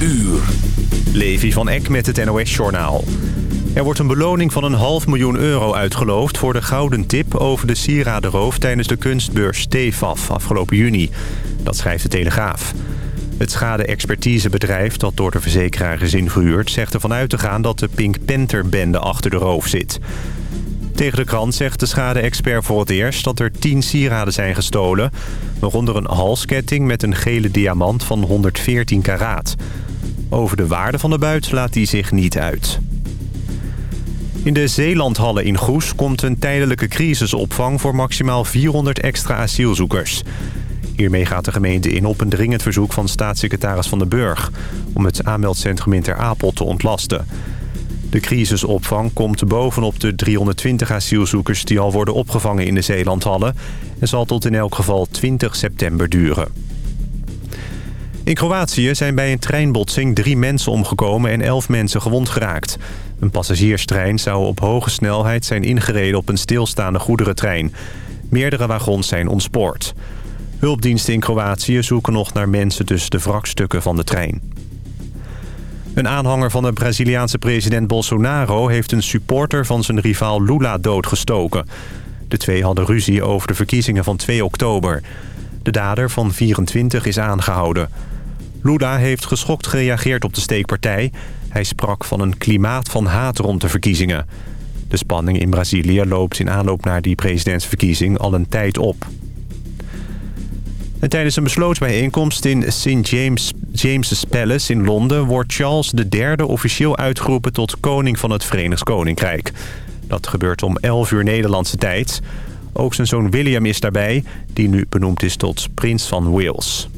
uur. Levi van Eck met het NOS-journaal. Er wordt een beloning van een half miljoen euro uitgeloofd... voor de gouden tip over de sieradenroof tijdens de kunstbeurs Stefaf afgelopen juni. Dat schrijft de Telegraaf. Het schade-expertisebedrijf dat door de verzekeraar is ingehuurd... zegt ervan uit te gaan dat de Pink Panther-bende achter de roof zit. Tegen de krant zegt de schade-expert voor het eerst dat er 10 sieraden zijn gestolen... waaronder een halsketting met een gele diamant van 114 karaat. Over de waarde van de buit laat hij zich niet uit. In de Zeelandhallen in Goes komt een tijdelijke crisisopvang... voor maximaal 400 extra asielzoekers. Hiermee gaat de gemeente in op een dringend verzoek van staatssecretaris Van den Burg... om het aanmeldcentrum in Ter Apel te ontlasten... De crisisopvang komt bovenop de 320 asielzoekers die al worden opgevangen in de Zeelandhallen... en zal tot in elk geval 20 september duren. In Kroatië zijn bij een treinbotsing drie mensen omgekomen en elf mensen gewond geraakt. Een passagierstrein zou op hoge snelheid zijn ingereden op een stilstaande goederentrein. Meerdere wagons zijn ontspoord. Hulpdiensten in Kroatië zoeken nog naar mensen tussen de wrakstukken van de trein. Een aanhanger van de Braziliaanse president Bolsonaro... heeft een supporter van zijn rivaal Lula doodgestoken. De twee hadden ruzie over de verkiezingen van 2 oktober. De dader van 24 is aangehouden. Lula heeft geschokt gereageerd op de steekpartij. Hij sprak van een klimaat van haat rond de verkiezingen. De spanning in Brazilië loopt in aanloop naar die presidentsverkiezing al een tijd op. En tijdens een besloten bijeenkomst in St. James, James's Palace in Londen... wordt Charles III officieel uitgeroepen tot koning van het Verenigd Koninkrijk. Dat gebeurt om 11 uur Nederlandse tijd. Ook zijn zoon William is daarbij, die nu benoemd is tot prins van Wales.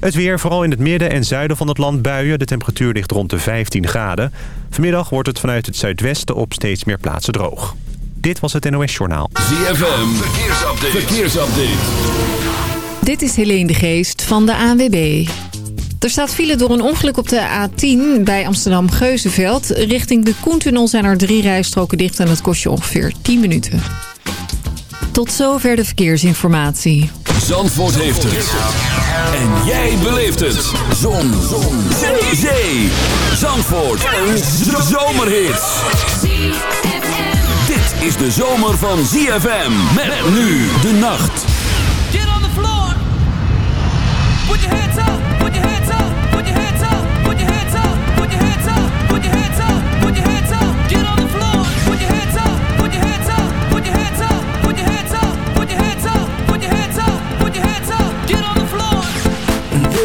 Het weer, vooral in het midden en zuiden van het land buien. De temperatuur ligt rond de 15 graden. Vanmiddag wordt het vanuit het zuidwesten op steeds meer plaatsen droog. Dit was het NOS Journaal. ZFM, verkeersupdate. verkeersupdate. Dit is Helene de Geest van de ANWB. Er staat file door een ongeluk op de A10 bij Amsterdam-Geuzenveld. Richting de Koentunnel zijn er drie rijstroken dicht en dat kost je ongeveer 10 minuten. Tot zover de verkeersinformatie. Zandvoort heeft het. En jij beleeft het. Zon. Zon. Zee. Zee. Zandvoort. Een zomerhit. Dit is de zomer van ZFM. Met nu de nacht. Put your hands up, put your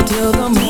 until the morning.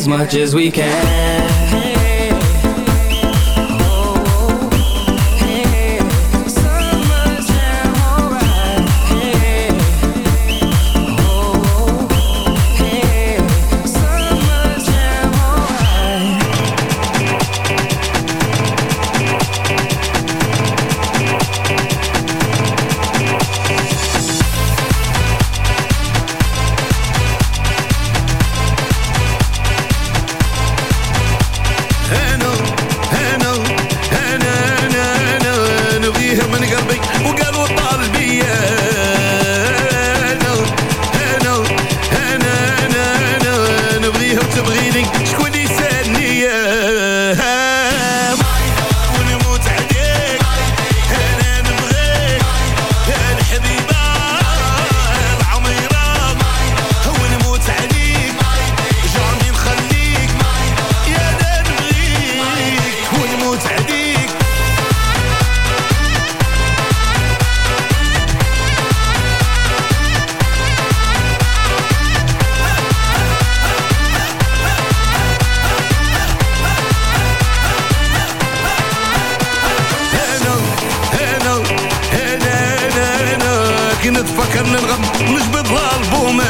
as much as we can. نتفكر نرغب مش بطلع البومه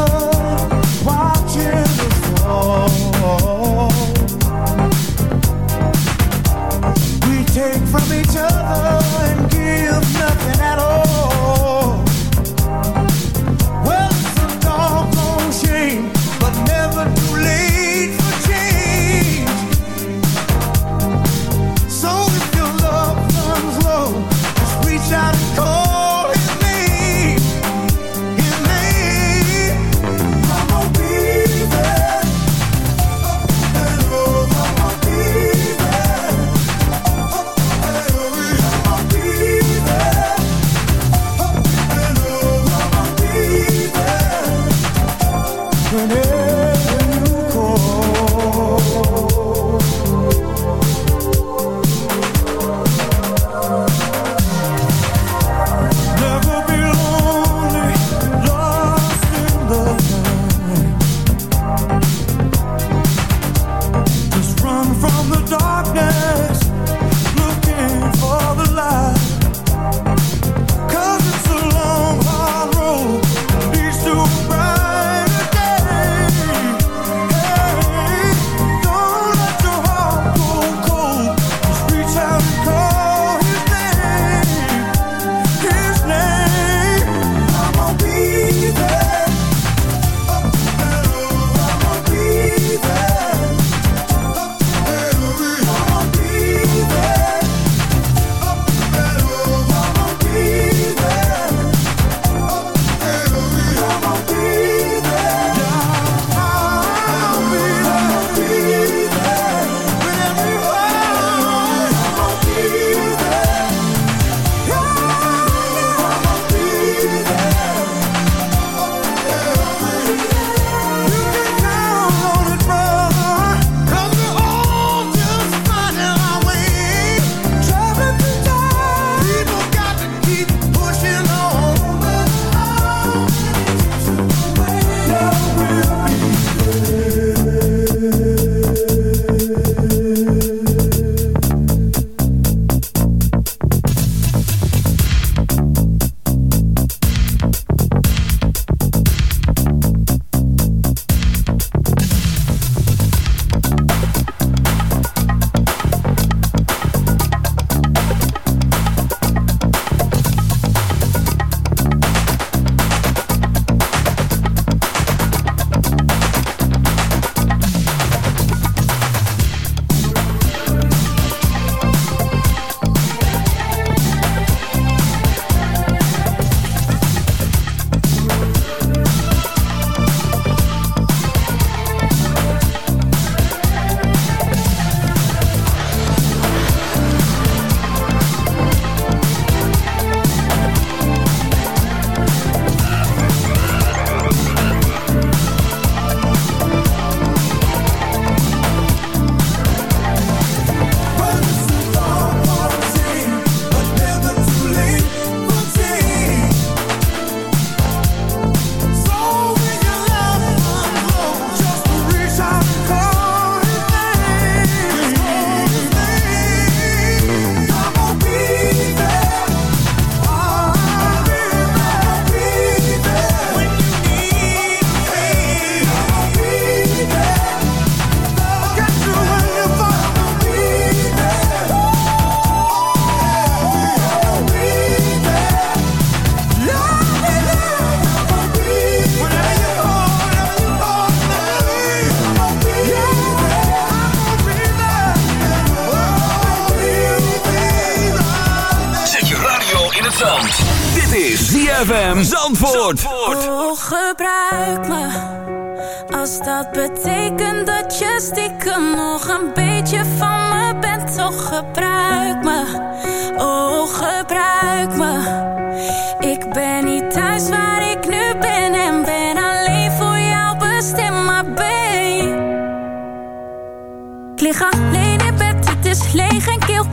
Oh.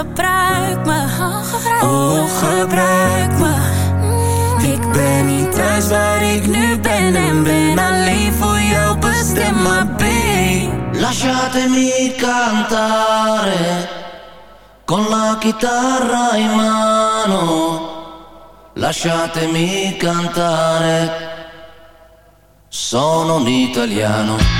gebruik me. Oh, gebruik me. Ik ben niet thuis waar ik nu ben en ben alleen voor jou bestemd, maar babe. Lasciatemi cantare con la chitarra in mano. Lasciatemi cantare. Sono un italiano.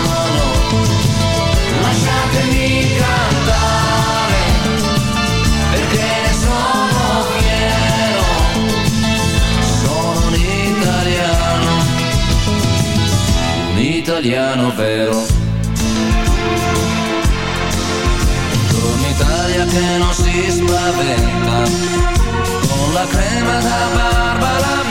italiano vero? Un'Italia che non si spaventa Con la crema da barba la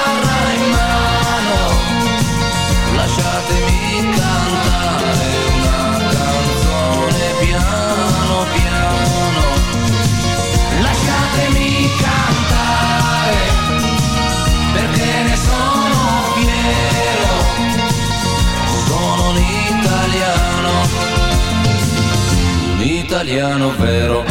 italiano vero.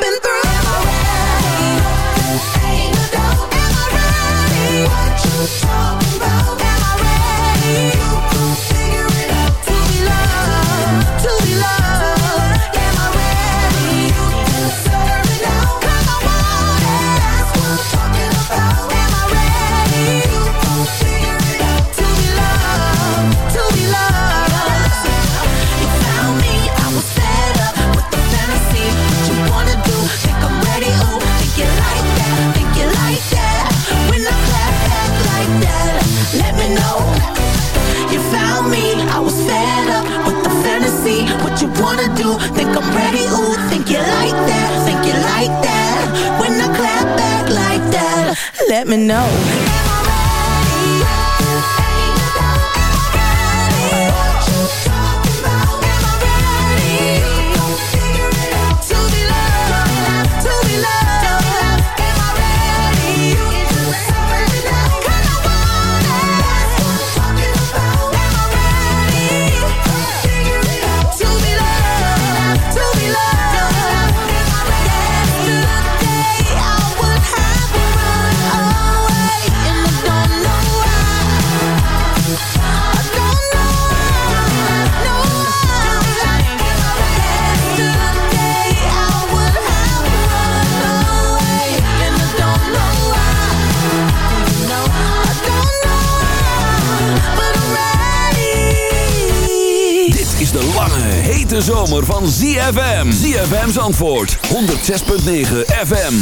zomer van ZFM. ZFM's antwoord. 106.9 FM.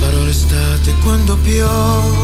Farò l'estate quando piove,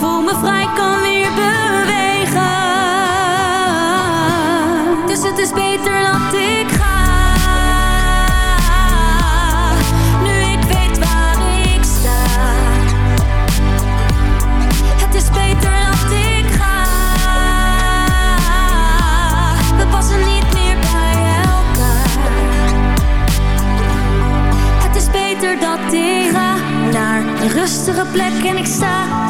Voel me vrij, kan weer bewegen. Dus het is beter dat ik ga. Nu ik weet waar ik sta. Het is beter dat ik ga. We passen niet meer bij elkaar. Het is beter dat ik ga naar een rustige plek en ik sta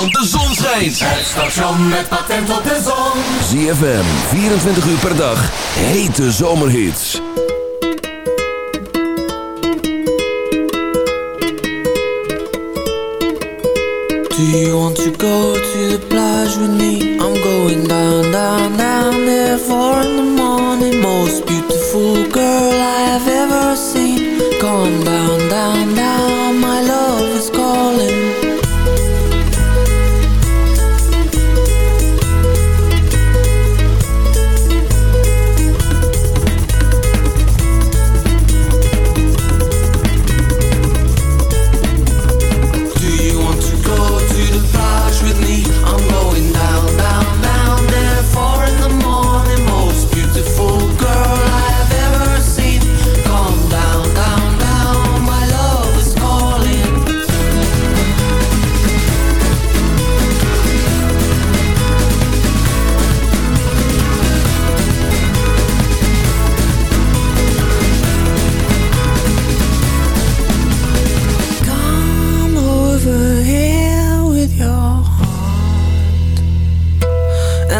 want de zon schijnt. Het station met patent op de zon. ZFM, 24 uur per dag, hete zomerhits. Do you want to go to the plage with me? I'm going down, down, down there for in the morning. Most beautiful girl I have ever seen.